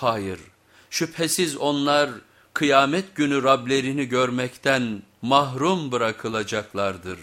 Hayır, şüphesiz onlar kıyamet günü Rablerini görmekten mahrum bırakılacaklardır.